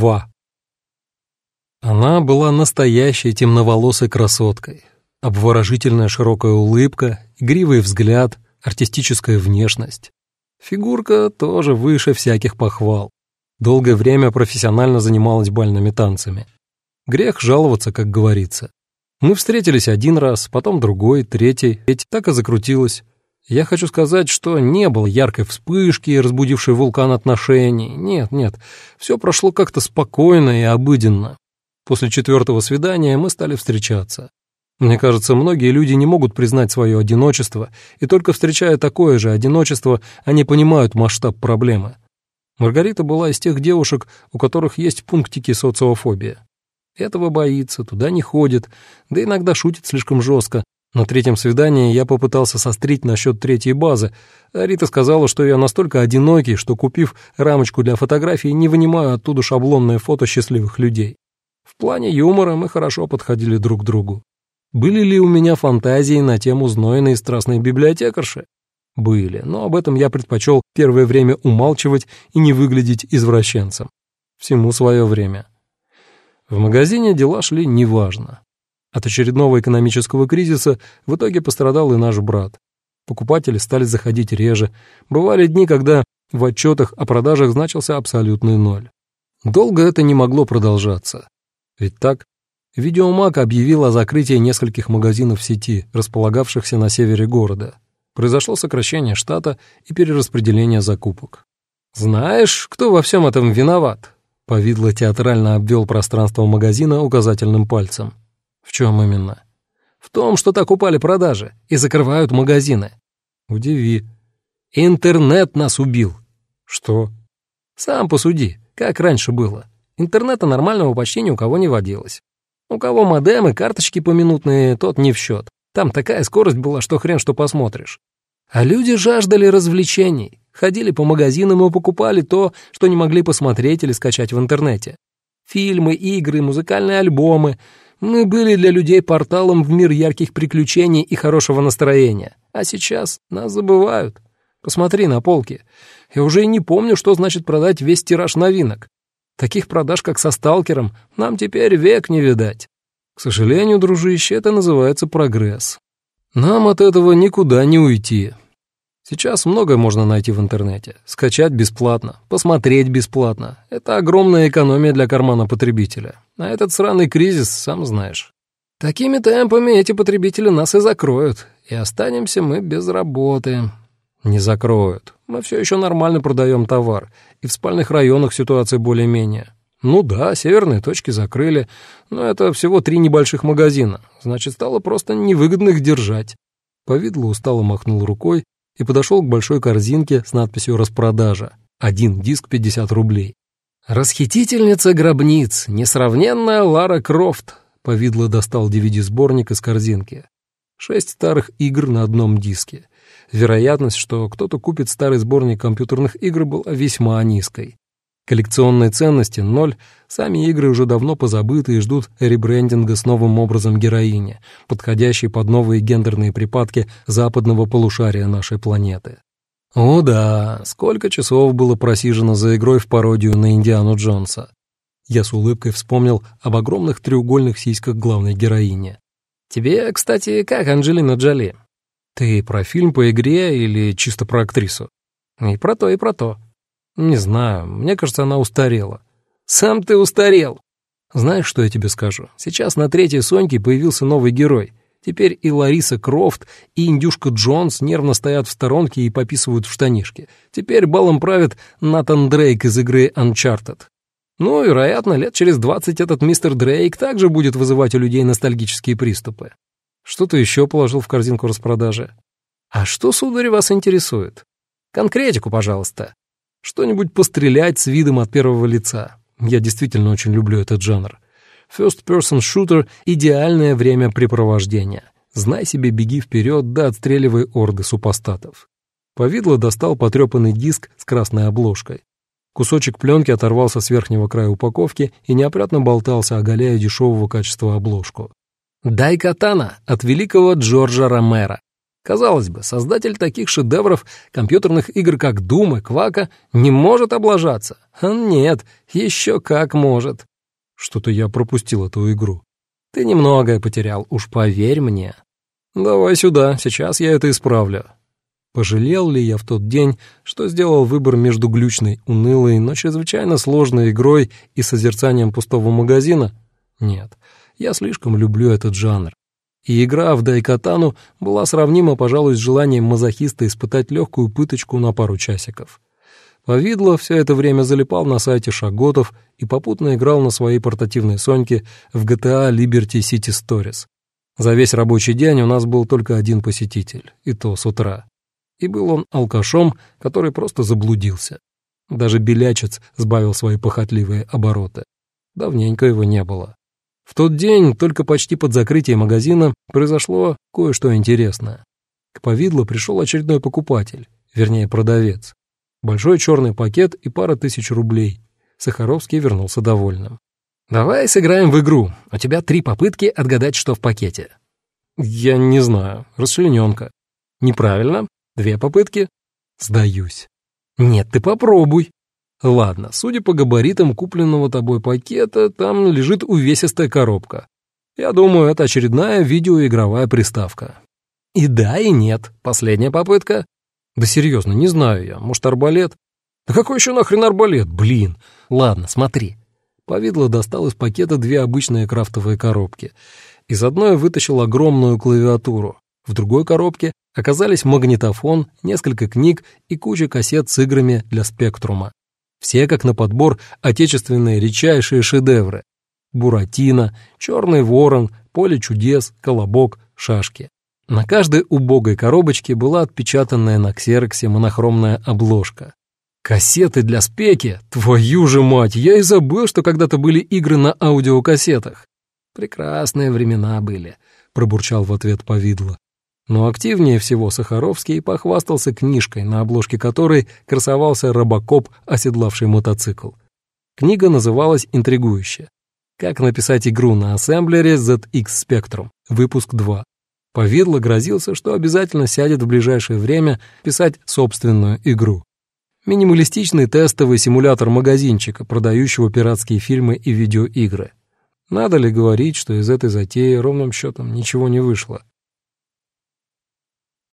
2. Она была настоящей темноволосой красоткой. Обворожительная широкая улыбка, игривый взгляд, артистическая внешность. Фигурка тоже выше всяких похвал. Долгое время профессионально занималась бальными танцами. Грех жаловаться, как говорится. Мы встретились один раз, потом другой, третий, ведь так и закрутилось. Я хочу сказать, что не было яркой вспышки, разбудившей вулкан отношений. Нет, нет, все прошло как-то спокойно и обыденно. После четвертого свидания мы стали встречаться. Мне кажется, многие люди не могут признать свое одиночество, и только встречая такое же одиночество, они понимают масштаб проблемы. Маргарита была из тех девушек, у которых есть пунктики социофобия. Этого боится, туда не ходит, да иногда шутит слишком жестко, на третьем свидании я попытался сострить насчет третьей базы, а Рита сказала, что я настолько одинокий, что, купив рамочку для фотографий, не вынимаю оттуда шаблонное фото счастливых людей. В плане юмора мы хорошо подходили друг к другу. Были ли у меня фантазии на тему знойной и страстной библиотекарши? Были, но об этом я предпочел первое время умалчивать и не выглядеть извращенцем. Всему свое время. В магазине дела шли неважно. От очередного экономического кризиса в итоге пострадал и наш брат. Покупатели стали заходить реже. Бывали дни, когда в отчетах о продажах значился абсолютный ноль. Долго это не могло продолжаться. Ведь так, Видеомаг объявил о закрытии нескольких магазинов сети, располагавшихся на севере города. Произошло сокращение штата и перераспределение закупок. «Знаешь, кто во всем этом виноват?» Повидло театрально обвел пространство магазина указательным пальцем. В чем именно? В том, что так упали продажи и закрывают магазины. Удиви. Интернет нас убил. Что? Сам посуди, как раньше было. Интернета нормального почти ни у кого не водилось. У кого модемы, карточки поминутные, тот не в счет. Там такая скорость была, что хрен что посмотришь. А люди жаждали развлечений, ходили по магазинам и покупали то, что не могли посмотреть или скачать в интернете. Фильмы, игры, музыкальные альбомы, мы были для людей порталом в мир ярких приключений и хорошего настроения. А сейчас нас забывают. Посмотри на полки. Я уже и не помню, что значит продать весь тираж новинок. Таких продаж, как со «Сталкером», нам теперь век не видать. К сожалению, дружище, это называется прогресс. Нам от этого никуда не уйти. Сейчас многое можно найти в интернете. Скачать бесплатно, посмотреть бесплатно. Это огромная экономия для кармана потребителя. А этот сраный кризис, сам знаешь. Такими темпами эти потребители нас и закроют, и останемся мы без работы. Не закроют. Мы все еще нормально продаем товар, и в спальных районах ситуация более-менее. Ну да, северные точки закрыли, но это всего три небольших магазина, значит, стало просто невыгодно их держать. Повидло устало махнул рукой и подошел к большой корзинке с надписью «Распродажа». Один диск 50 рублей. «Расхитительница гробниц, несравненная Лара Крофт», — повидло достал DVD-сборник из корзинки. Шесть старых игр на одном диске. Вероятность, что кто-то купит старый сборник компьютерных игр, была весьма низкой. Коллекционной ценности — ноль, сами игры уже давно позабыты и ждут ребрендинга с новым образом героини, подходящей под новые гендерные припадки западного полушария нашей планеты. О да, сколько часов было просижено за игрой в пародию на Индиану Джонса. Я с улыбкой вспомнил об огромных треугольных сиськах главной героини. «Тебе, кстати, как Анджелина Джоли? Ты про фильм по игре или чисто про актрису?» «И про то, и про то», не знаю, мне кажется, она устарела. Сам ты устарел. Знаешь, что я тебе скажу? Сейчас на третьей Соньке появился новый герой. Теперь и Лариса Крофт, и Индюшка Джонс нервно стоят в сторонке и пописывают в штанишки. Теперь балом правит Натан Дрейк из игры Uncharted. Ну, вероятно, лет через двадцать этот мистер Дрейк также будет вызывать у людей ностальгические приступы. Что ты еще положил в корзинку распродажи? А что, сударь, вас интересует? Конкретику, пожалуйста. Что-нибудь пострелять с видом от первого лица. Я действительно очень люблю этот жанр. First-person shooter — идеальное времяпрепровождение. Знай себе, беги вперед, да отстреливай орды супостатов. Повидло достал потрепанный диск с красной обложкой. Кусочек пленки оторвался с верхнего края упаковки и неопрятно болтался, оголяя дешевого качества обложку. «Дай катана» от великого Джорджа Ромера. Казалось бы, создатель таких шедевров компьютерных игр, как и Квака, не может облажаться. Нет, еще как может. Что-то я пропустил эту игру. Ты немногое потерял, уж поверь мне. Давай сюда, сейчас я это исправлю. Пожалел ли я в тот день, что сделал выбор между глючной, унылой, но чрезвычайно сложной игрой и созерцанием пустого магазина? Нет, я слишком люблю этот жанр. И игра в Дайкатану была сравнима, пожалуй, с желанием мазохиста испытать легкую пыточку на пару часиков. Повидло все это время залипал на сайте Шаготов и попутно играл на своей портативной Соньке в GTA Liberty City Stories. За весь рабочий день у нас был только один посетитель, и то с утра. И был он алкашом, который просто заблудился. Даже белячец сбавил свои похотливые обороты. Давненько его не было. В тот день, только почти под закрытие магазина, произошло кое-что интересное. К повидлу пришел очередной покупатель, вернее продавец. Большой черный пакет и пара тысяч рублей. Сахаровский вернулся довольным. «Давай сыграем в игру. У тебя три попытки отгадать, что в пакете». «Я не знаю. Расчлененка». «Неправильно. Две попытки?» «Сдаюсь». «Нет, ты попробуй». «Ладно, судя по габаритам купленного тобой пакета, там лежит увесистая коробка. Я думаю, это очередная видеоигровая приставка». «И да, и нет. Последняя попытка?» Да серьезно, не знаю я. Может, арбалет? Да какой еще нахрен арбалет? Блин. Ладно, смотри. Повидло достал из пакета две обычные крафтовые коробки. Из одной вытащил огромную клавиатуру. В другой коробке оказались магнитофон, несколько книг и куча кассет с играми для спектрума. Все, как на подбор, отечественные редчайшие шедевры. Буратино, Черный ворон, Поле чудес, Колобок, Шашки. На каждой убогой коробочке была отпечатанная на ксероксе монохромная обложка. «Кассеты для спеки? Твою же мать! Я и забыл, что когда-то были игры на аудиокассетах!» «Прекрасные времена были», — пробурчал в ответ повидло. Но активнее всего Сахаровский похвастался книжкой, на обложке которой красовался робокоп, оседлавший мотоцикл. Книга называлась интригующе. «Как написать игру на ассемблере ZX Spectrum», выпуск 2. Повидло грозился, что обязательно сядет в ближайшее время писать собственную игру. Минималистичный тестовый симулятор магазинчика, продающего пиратские фильмы и видеоигры. Надо ли говорить, что из этой затеи ровным счетом ничего не вышло?